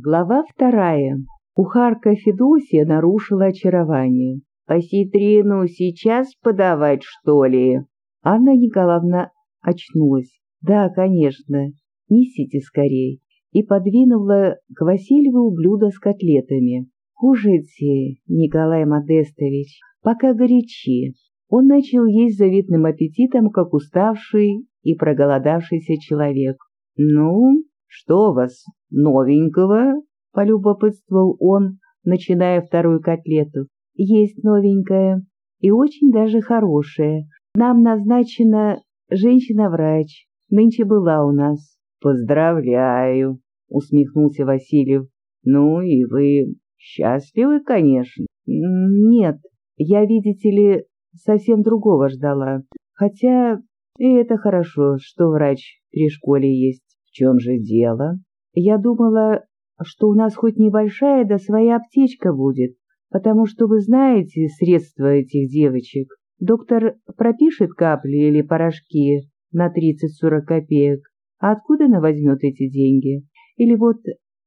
Глава вторая. Кухарка Федосия нарушила очарование. «Осетрину сейчас подавать, что ли?» Анна Николаевна очнулась. «Да, конечно. Несите скорей». И подвинула к Васильеву блюдо с котлетами. «Кушайте, Николай Модестович, пока горячи». Он начал есть завидным аппетитом, как уставший и проголодавшийся человек. «Ну, что у вас новенького?» — полюбопытствовал он, начиная вторую котлету. «Есть новенькая и очень даже хорошая. Нам назначена женщина-врач. Нынче была у нас». «Поздравляю!» — усмехнулся Васильев. «Ну и вы счастливы, конечно?» «Нет, я, видите ли, совсем другого ждала. Хотя и это хорошо, что врач при школе есть. Чем же дело? Я думала, что у нас хоть небольшая, да своя аптечка будет, потому что вы знаете средства этих девочек. Доктор пропишет капли или порошки на 30-40 копеек, а откуда она возьмет эти деньги? Или вот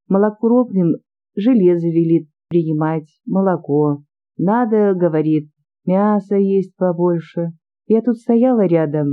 малокровным железо велит принимать, молоко. Надо, говорит, мясо есть побольше. Я тут стояла рядом,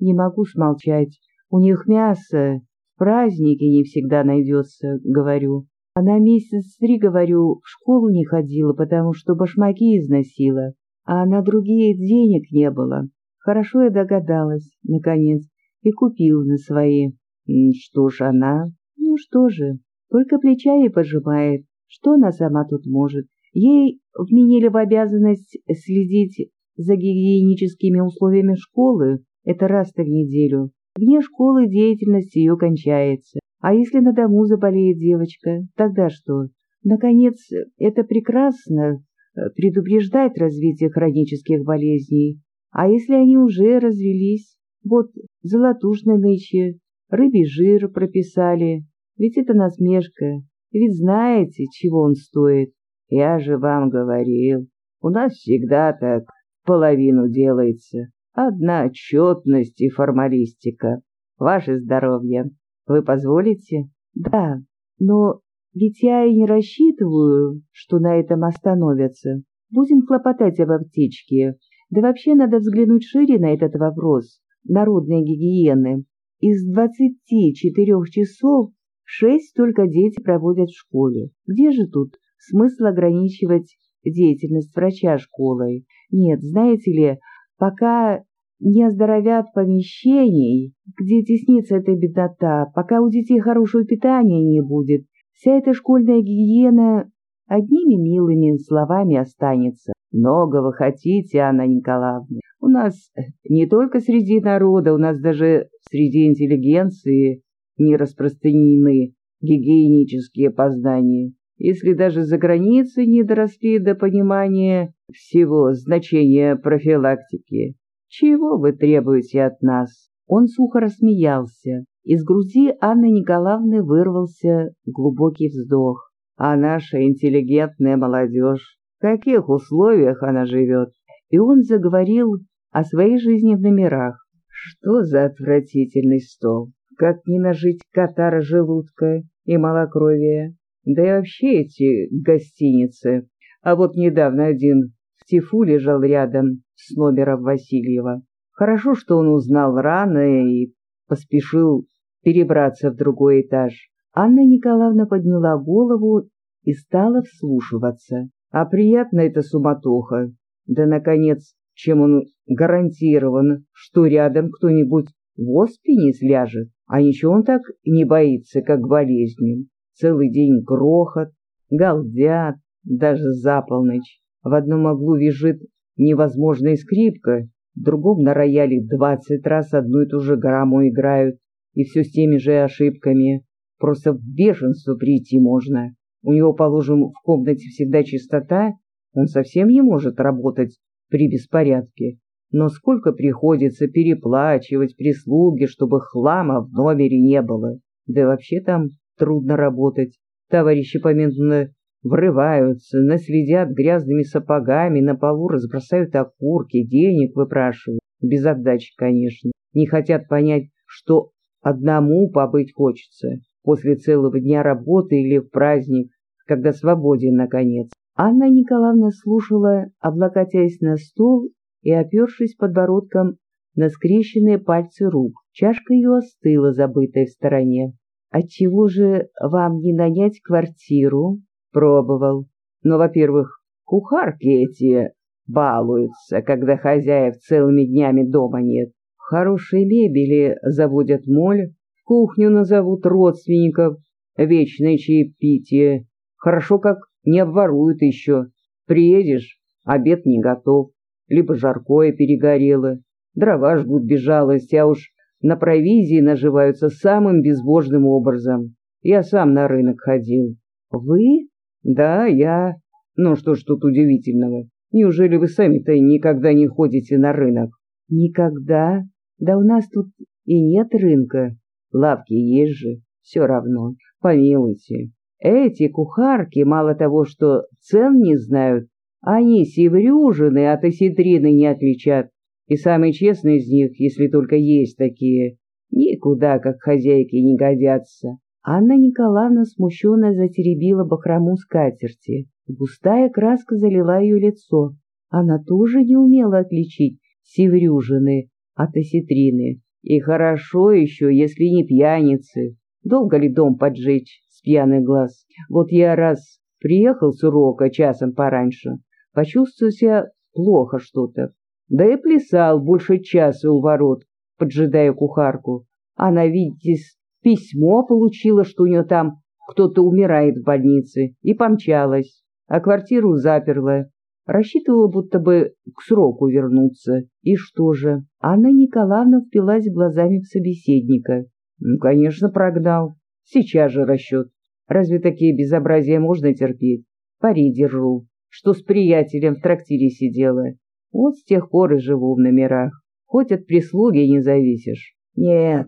не могу смолчать. У них мясо, праздники не всегда найдется, говорю. Она месяц три, говорю, в школу не ходила, потому что башмаки износила, а на другие денег не было. Хорошо я догадалась, наконец, и купила на свои. Что ж она? Ну что же, только плечами пожимает. Что она сама тут может? Ей вменили в обязанность следить за гигиеническими условиями школы, это раз-то в неделю. Вне школы деятельность ее кончается. А если на дому заболеет девочка, тогда что? Наконец, это прекрасно э, предупреждать развитие хронических болезней. А если они уже развелись? Вот золотушной ныче, рыбий жир прописали. Ведь это насмешка. Ведь знаете, чего он стоит. Я же вам говорил, у нас всегда так половину делается. Одна отчетность и формалистика. Ваше здоровье. Вы позволите? Да, но ведь я и не рассчитываю, что на этом остановятся. Будем хлопотать об аптечке. Да вообще надо взглянуть шире на этот вопрос народной гигиены. Из двадцати четырех часов шесть только дети проводят в школе. Где же тут смысл ограничивать деятельность врача школой? Нет, знаете ли, пока не оздоровят помещений, где теснится эта беднота, пока у детей хорошего питания не будет, вся эта школьная гигиена одними милыми словами останется. Много вы хотите, Анна Николаевна. У нас не только среди народа, у нас даже среди интеллигенции не распространены гигиенические познания. Если даже за границей не доросли до понимания всего значения профилактики. Чего вы требуете от нас? Он сухо рассмеялся. Из груди Анны Николаевны вырвался глубокий вздох. А наша интеллигентная молодежь, в каких условиях она живет? И он заговорил о своей жизни в номерах. Что за отвратительный стол? Как не нажить катара желудка и малокровия? Да и вообще эти гостиницы. А вот недавно один в тифу лежал рядом с номером Васильева. Хорошо, что он узнал рано и поспешил перебраться в другой этаж. Анна Николаевна подняла голову и стала вслушиваться. А приятно это суматоха. Да, наконец, чем он гарантирован, что рядом кто-нибудь в оспине сляжет, а ничего он так не боится, как болезнью. Целый день грохот, галдят, даже за полночь. В одном углу визжит невозможная скрипка, в другом на рояле двадцать раз одну и ту же грамму играют, и все с теми же ошибками. Просто в бешенство прийти можно. У него, положим, в комнате всегда чистота, он совсем не может работать при беспорядке. Но сколько приходится переплачивать прислуги, чтобы хлама в номере не было. Да вообще там трудно работать. Товарищи поминутно врываются, наследят грязными сапогами, на полу разбросают окурки, денег выпрашивают, без отдачи, конечно. Не хотят понять, что одному побыть хочется. после целого дня работы или в праздник, когда свободен, наконец. Анна Николаевна слушала, облокотясь на стол и опершись подбородком на скрещенные пальцы рук. Чашка ее остыла, забытая в стороне. «Отчего же вам не нанять квартиру?» «Пробовал. Но, во-первых, кухарки эти балуются, когда хозяев целыми днями дома нет. Хорошие мебели заводят моль, кухню назовут родственников, вечное чаепитие. Хорошо, как не обворуют еще. Приедешь, обед не готов, либо жаркое перегорело, дрова жгут без жалости, а уж на провизии наживаются самым безбожным образом. Я сам на рынок ходил. Вы? Да, я. Ну что ж тут удивительного? Неужели вы сами-то никогда не ходите на рынок? Никогда? Да у нас тут и нет рынка. Лавки есть же, все равно. Помилуйте. Эти кухарки мало того, что цен не знают, они севрюжины от осетрины не отличат. И самые честные из них, если только есть такие, никуда как хозяйки не годятся. Анна Николаевна смущенно затеребила бахрому скатерти. Густая краска залила ее лицо. Она тоже не умела отличить севрюжины от осетрины. И хорошо еще, если не пьяницы. Долго ли дом поджечь с пьяный глаз? Вот я раз приехал с урока часом пораньше, почувствовал себя плохо что-то. Да и плясал больше часа у ворот, поджидая кухарку. Она, видите, письмо получила, что у нее там кто-то умирает в больнице, и помчалась, а квартиру заперла. Рассчитывала, будто бы к сроку вернуться. И что же? Анна Николаевна впилась глазами в собеседника. Ну, конечно, прогнал. Сейчас же расчет. Разве такие безобразия можно терпеть? Пари держу, что с приятелем в трактире сидела. Вот с тех пор и живу в номерах. Хоть от прислуги не зависишь. Нет,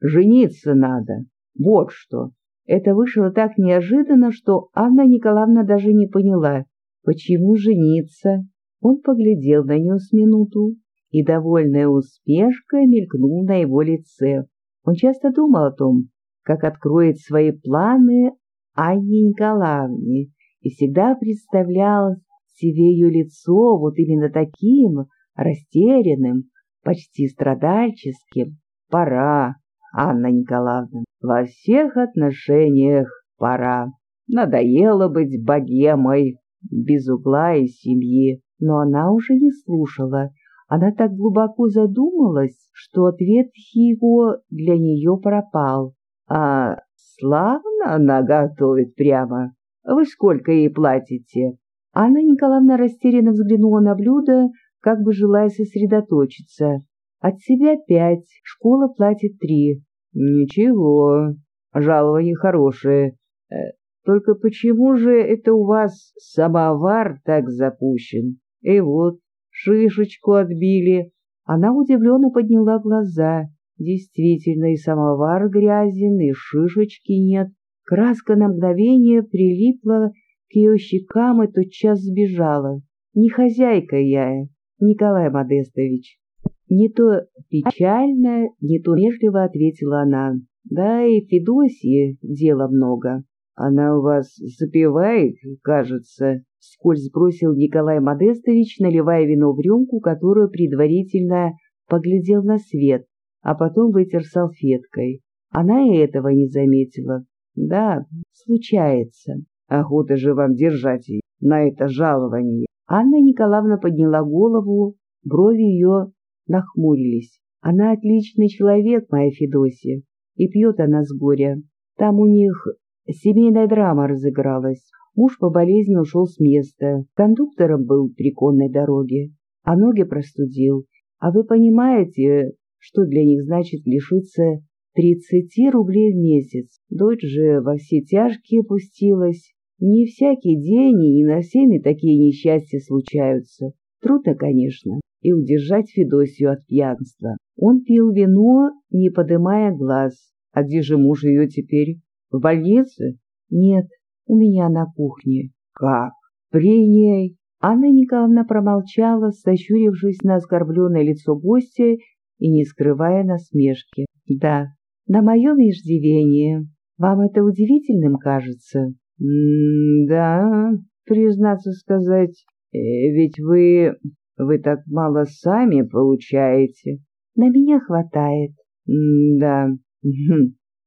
жениться надо. Вот что. Это вышло так неожиданно, что Анна Николаевна даже не поняла, почему жениться. Он поглядел на нее с минуту, и довольная усмешка мелькнула на его лице. Он часто думал о том, как откроет свои планы Анне Николаевне, и всегда представлял себе ее лицо вот именно таким, растерянным, почти страдальческим. Пора, Анна Николаевна, во всех отношениях пора. Надоело быть богемой, без угла и семьи. Но она уже не слушала, она так глубоко задумалась, что ответ его для нее пропал. «А славно она готовит прямо. Вы сколько ей платите?» Анна Николаевна растерянно взглянула на блюдо, как бы желая сосредоточиться. «От себя пять, школа платит три». «Ничего, жалование хорошее. Э, только почему же это у вас самовар так запущен? И вот, шишечку отбили. Она удивленно подняла глаза. Действительно, и самовар грязен, и шишечки нет. Краска на мгновение прилипла к ее щекам и тотчас сбежала. Не хозяйка я, Николай Модестович. Не то печально, не то вежливо ответила она. Да и Федосье дела много. Она у вас запивает, кажется, — скользь сбросил Николай Модестович, наливая вино в рюмку, которую предварительно поглядел на свет, а потом вытер салфеткой. Она и этого не заметила. Да, случается. Охота же вам держать на это жалование. Анна Николаевна подняла голову, брови ее нахмурились. Она отличный человек, моя Федосия, и пьет она с горя. Там у них семейная драма разыгралась. Муж по болезни ушел с места, кондуктором был при конной дороге, а ноги простудил. А вы понимаете, что для них значит лишиться тридцати рублей в месяц? Дочь же во все тяжкие пустилась. Не всякий день и не на всеми такие несчастья случаются. Трудно, конечно, и удержать Федосию от пьянства. Он пил вино, не подымая глаз. А где же муж ее теперь? В больнице? Нет, у меня на кухне. Как? При ней? Анна Николаевна промолчала, сощурившись на оскорбленное лицо гостя и не скрывая насмешки. Да, на моем иждивении. Вам это удивительным кажется? Да, признаться сказать, э, ведь вы... вы так мало сами получаете. На меня хватает. да.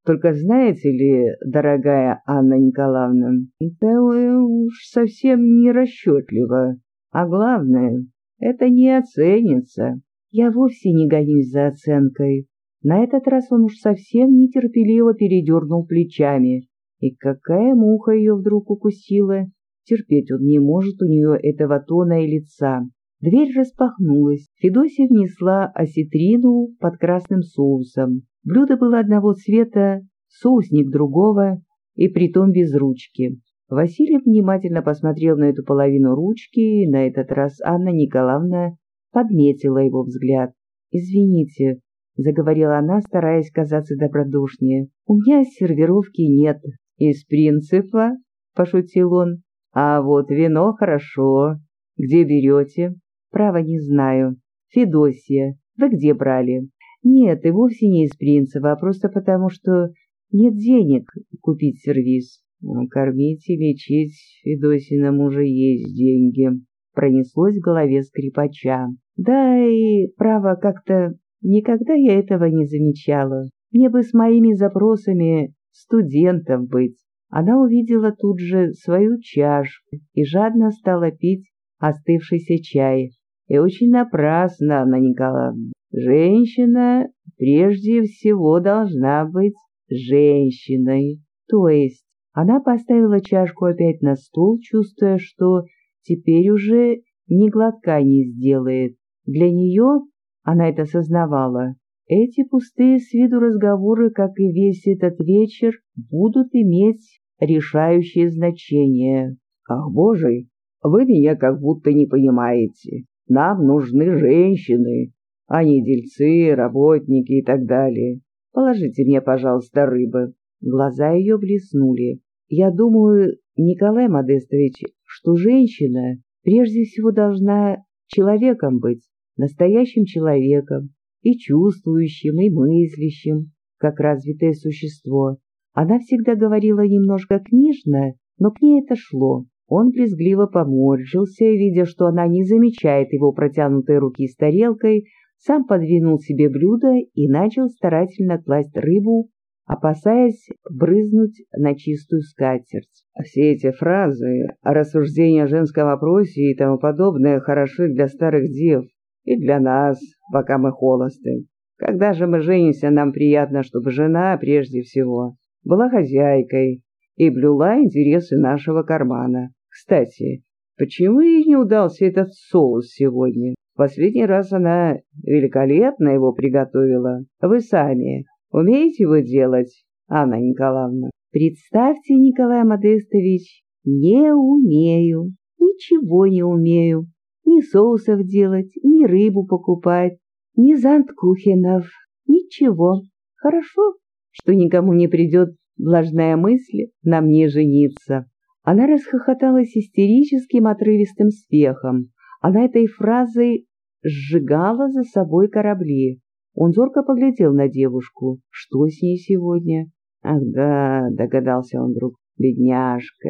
Только знаете ли, дорогая Анна Николаевна, это уж совсем не расчетливо. А главное, это не оценится. Я вовсе не гонюсь за оценкой. На этот раз он уж совсем нетерпеливо передернул плечами. И какая муха ее вдруг укусила! Терпеть он не может у нее этого тона и лица. Дверь распахнулась. Федосия внесла осетрину под красным соусом. Блюдо было одного цвета, соусник другого, и притом без ручки. Василий внимательно посмотрел на эту половину ручки, и на этот раз Анна Николаевна подметила его взгляд. «Извините», — заговорила она, стараясь казаться добродушнее, — «у меня сервировки нет». «Из принципа?» — пошутил он. «А вот вино хорошо. Где берете?» «Право не знаю. Федосия, вы где брали?» Нет, и вовсе не из принципа, а просто потому, что нет денег купить сервиз. Ну, кормить и лечить Федосина мужа есть деньги. Пронеслось в голове скрипача. Да и, право, как-то никогда я этого не замечала. Мне бы с моими запросами студентом быть. Она увидела тут же свою чашку и жадно стала пить остывшийся чай. И очень напрасно, Анна Николаевна. Женщина прежде всего должна быть женщиной. То есть она поставила чашку опять на стол, чувствуя, что теперь уже ни глотка не сделает. Для нее, она это сознавала, эти пустые с виду разговоры, как и весь этот вечер, будут иметь решающее значение. «Ах, боже, вы меня как будто не понимаете. Нам нужны женщины, а не дельцы, работники и так далее. Положите мне, пожалуйста, рыбы». Глаза ее блеснули. «Я думаю, Николай Модестович, что женщина прежде всего должна человеком быть, настоящим человеком, и чувствующим, и мыслящим, как развитое существо. Она всегда говорила немножко книжно, но к ней это шло. Он брезгливо поморщился, видя, что она не замечает его протянутой руки с тарелкой, сам подвинул себе блюдо и начал старательно класть рыбу, опасаясь брызнуть на чистую скатерть. Все эти фразы, рассуждения о женском вопросе и тому подобное хороши для старых дев и для нас, пока мы холосты. Когда же мы женимся, нам приятно, чтобы жена, прежде всего, была хозяйкой и блюла интересы нашего кармана. Кстати, почему ей не удался этот соус сегодня? Последний раз она великолепно его приготовила. Вы сами умеете его делать, Анна Николаевна? Представьте, Николай Модестович, не умею, ничего не умею. Ни соусов делать, ни рыбу покупать, ни занткухенов, ничего. Хорошо, что никому не придет влажная мысль на мне жениться. Она расхохоталась истерическим отрывистым смехом. Она этой фразой сжигала за собой корабли. Он зорко поглядел на девушку. Что с ней сегодня? Ах да, догадался он вдруг, бедняжка.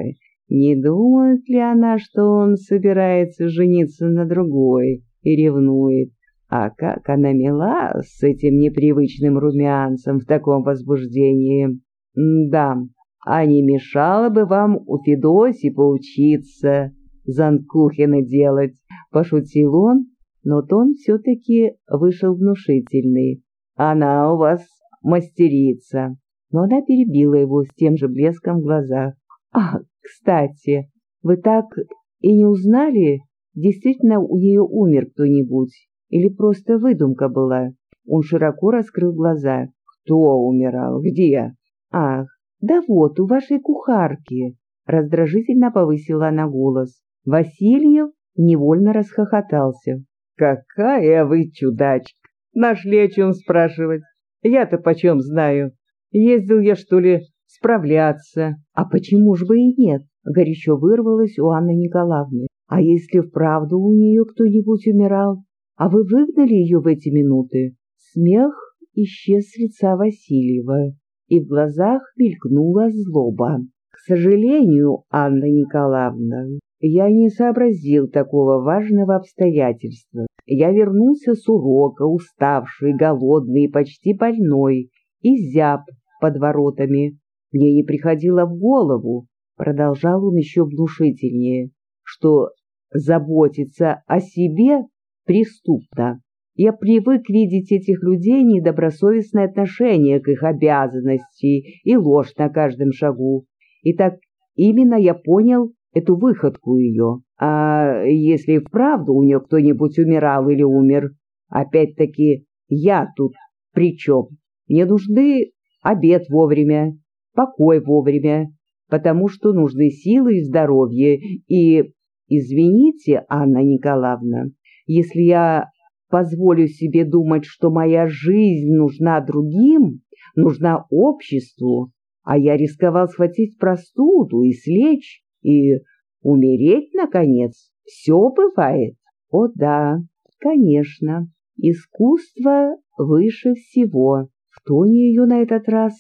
Не думает ли она, что он собирается жениться на другой и ревнует? А как она мила с этим непривычным румянцем в таком возбуждении. Да, а не мешало бы вам у Федоси поучиться Занкухина делать, пошутил он, но тон все-таки вышел внушительный. Она у вас мастерица. Но она перебила его с тем же блеском в глазах. «А, кстати, вы так и не узнали, действительно у нее умер кто-нибудь или просто выдумка была?» Он широко раскрыл глаза. «Кто умирал? Где?» «Ах, да вот, у вашей кухарки!» Раздражительно повысила она голос. Васильев невольно расхохотался. «Какая вы чудачка! Нашли о чем спрашивать. Я-то почем знаю. Ездил я, что ли, справляться. А почему ж бы и нет? Горячо вырвалось у Анны Николаевны. А если вправду у нее кто-нибудь умирал? А вы выгнали ее в эти минуты? Смех исчез с лица Васильева. и в глазах мелькнула злоба. «К сожалению, Анна Николаевна, я не сообразил такого важного обстоятельства. Я вернулся с урока, уставший, голодный, почти больной, и зяб под воротами. Мне не приходило в голову, продолжал он еще внушительнее, что заботиться о себе преступно. Я привык видеть этих людей недобросовестное отношение к их обязанности и ложь на каждом шагу. И так именно я понял эту выходку ее. А если вправду у нее кто-нибудь умирал или умер, опять-таки я тут при чем? Мне нужны обед вовремя, покой вовремя, потому что нужны силы и здоровье. И, извините, Анна Николаевна, если я позволю себе думать, что моя жизнь нужна другим, нужна обществу, а я рисковал схватить простуду и слечь, и умереть, наконец. Все бывает. О да, конечно, искусство выше всего. В тоне ее на этот раз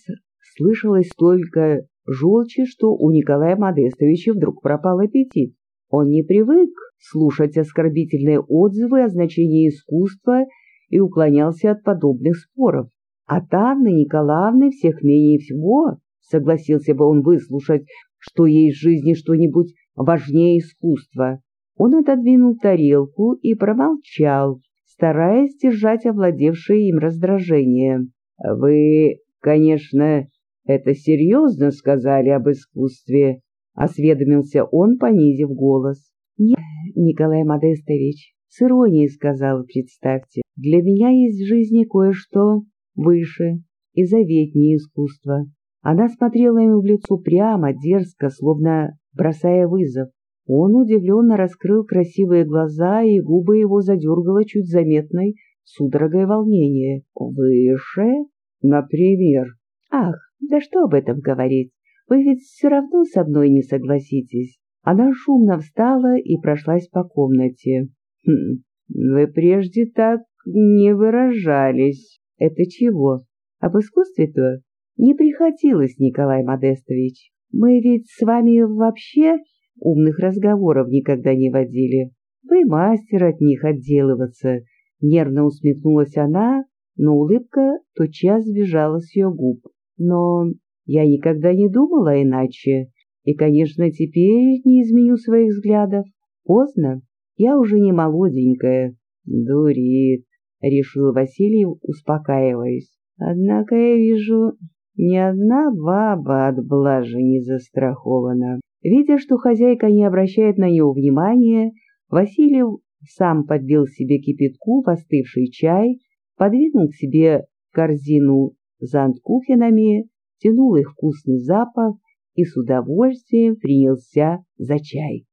слышалось только желчи, что у Николая Модестовича вдруг пропал аппетит. Он не привык слушать оскорбительные отзывы о значении искусства и уклонялся от подобных споров. От Анны Николаевны всех менее всего согласился бы он выслушать, что есть в жизни что-нибудь важнее искусства. Он отодвинул тарелку и промолчал, стараясь держать овладевшее им раздражение. «Вы, конечно, это серьезно сказали об искусстве?» — осведомился он, понизив голос. «Нет, Николай Модестович, с иронией сказал, представьте, для меня есть в жизни кое-что выше и заветнее искусства. Она смотрела ему в лицо прямо, дерзко, словно бросая вызов. Он удивленно раскрыл красивые глаза, и губы его задергало чуть заметной судорогой волнения. «Выше? Например?» «Ах, да что об этом говорить? Вы ведь все равно со мной не согласитесь». Она шумно встала и прошлась по комнате. «Хм, вы прежде так не выражались. Это чего? Об искусстве-то? Не приходилось, Николай Модестович. Мы ведь с вами вообще умных разговоров никогда не водили. Вы мастер от них отделываться. Нервно усмехнулась она, но улыбка тотчас сбежала с ее губ. Но я никогда не думала иначе. И, конечно, теперь не изменю своих взглядов. Поздно. Я уже не молоденькая. Дурит, — решил Василий, успокаиваясь. Однако я вижу, ни одна баба от блажи не застрахована. Видя, что хозяйка не обращает на него внимания, Василий сам подбил себе кипятку в остывший чай, подвинул к себе корзину за анткухенами, тянул их вкусный запах и с удовольствием принялся за чай.